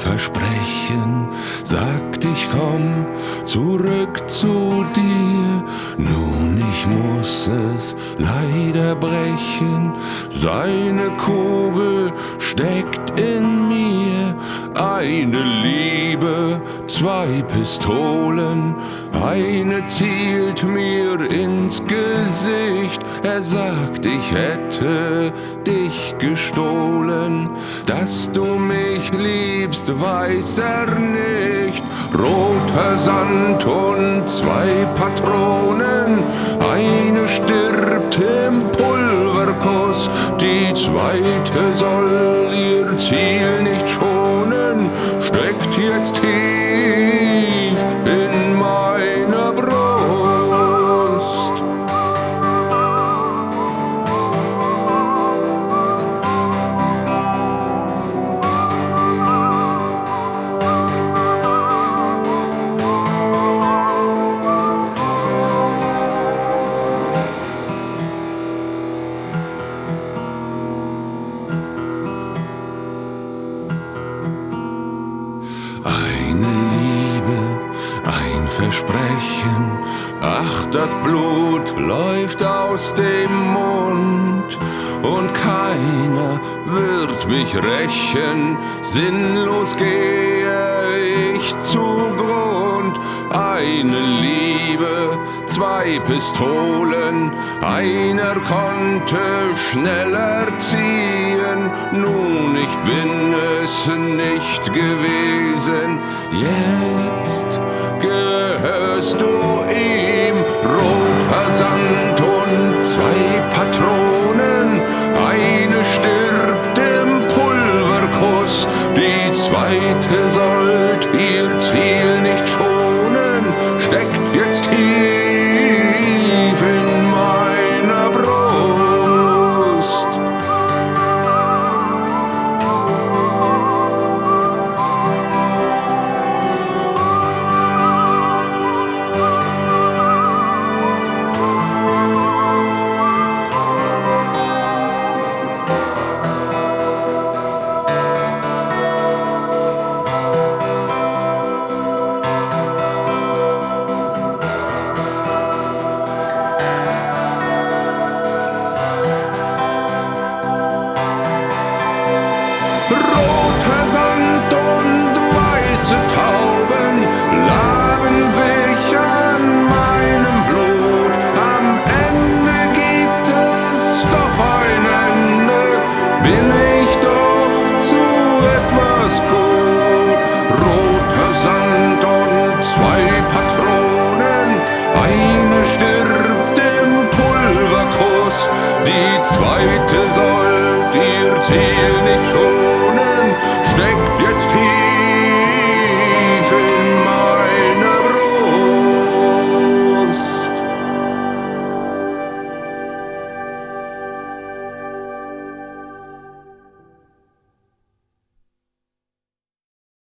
Versprechen sagt, ich komm zurück zu dir. Nun, ich muss es leider brechen. Seine Kugel steckt in mir. Eine Liebe, zwei Pistolen. Eine zielt mir ins Gesicht. Er sagt, ich hätte dich gestohlen. Dass du mich liebst, weiß er nicht. Roter Sand und zwei Patronen. Eine stirbt im Pulverkuss. Die zweite soll ihr Ziel nicht schonen. Steckt jetzt tief Eine Liebe, ein Versprechen, ach das Blut läuft aus dem Mund. Und keiner wird mich rächen, sinnlos gehe ich zugrund. Eine zwei Pistolen, einer konnte schneller ziehen, nun ich bin es nicht gewesen, jetzt gehörst du ihm, roter Sand und zwei Patronen, eine stirbt im Pulverkuss, die zweite sollt ihr Ziel Roter Sand und weiße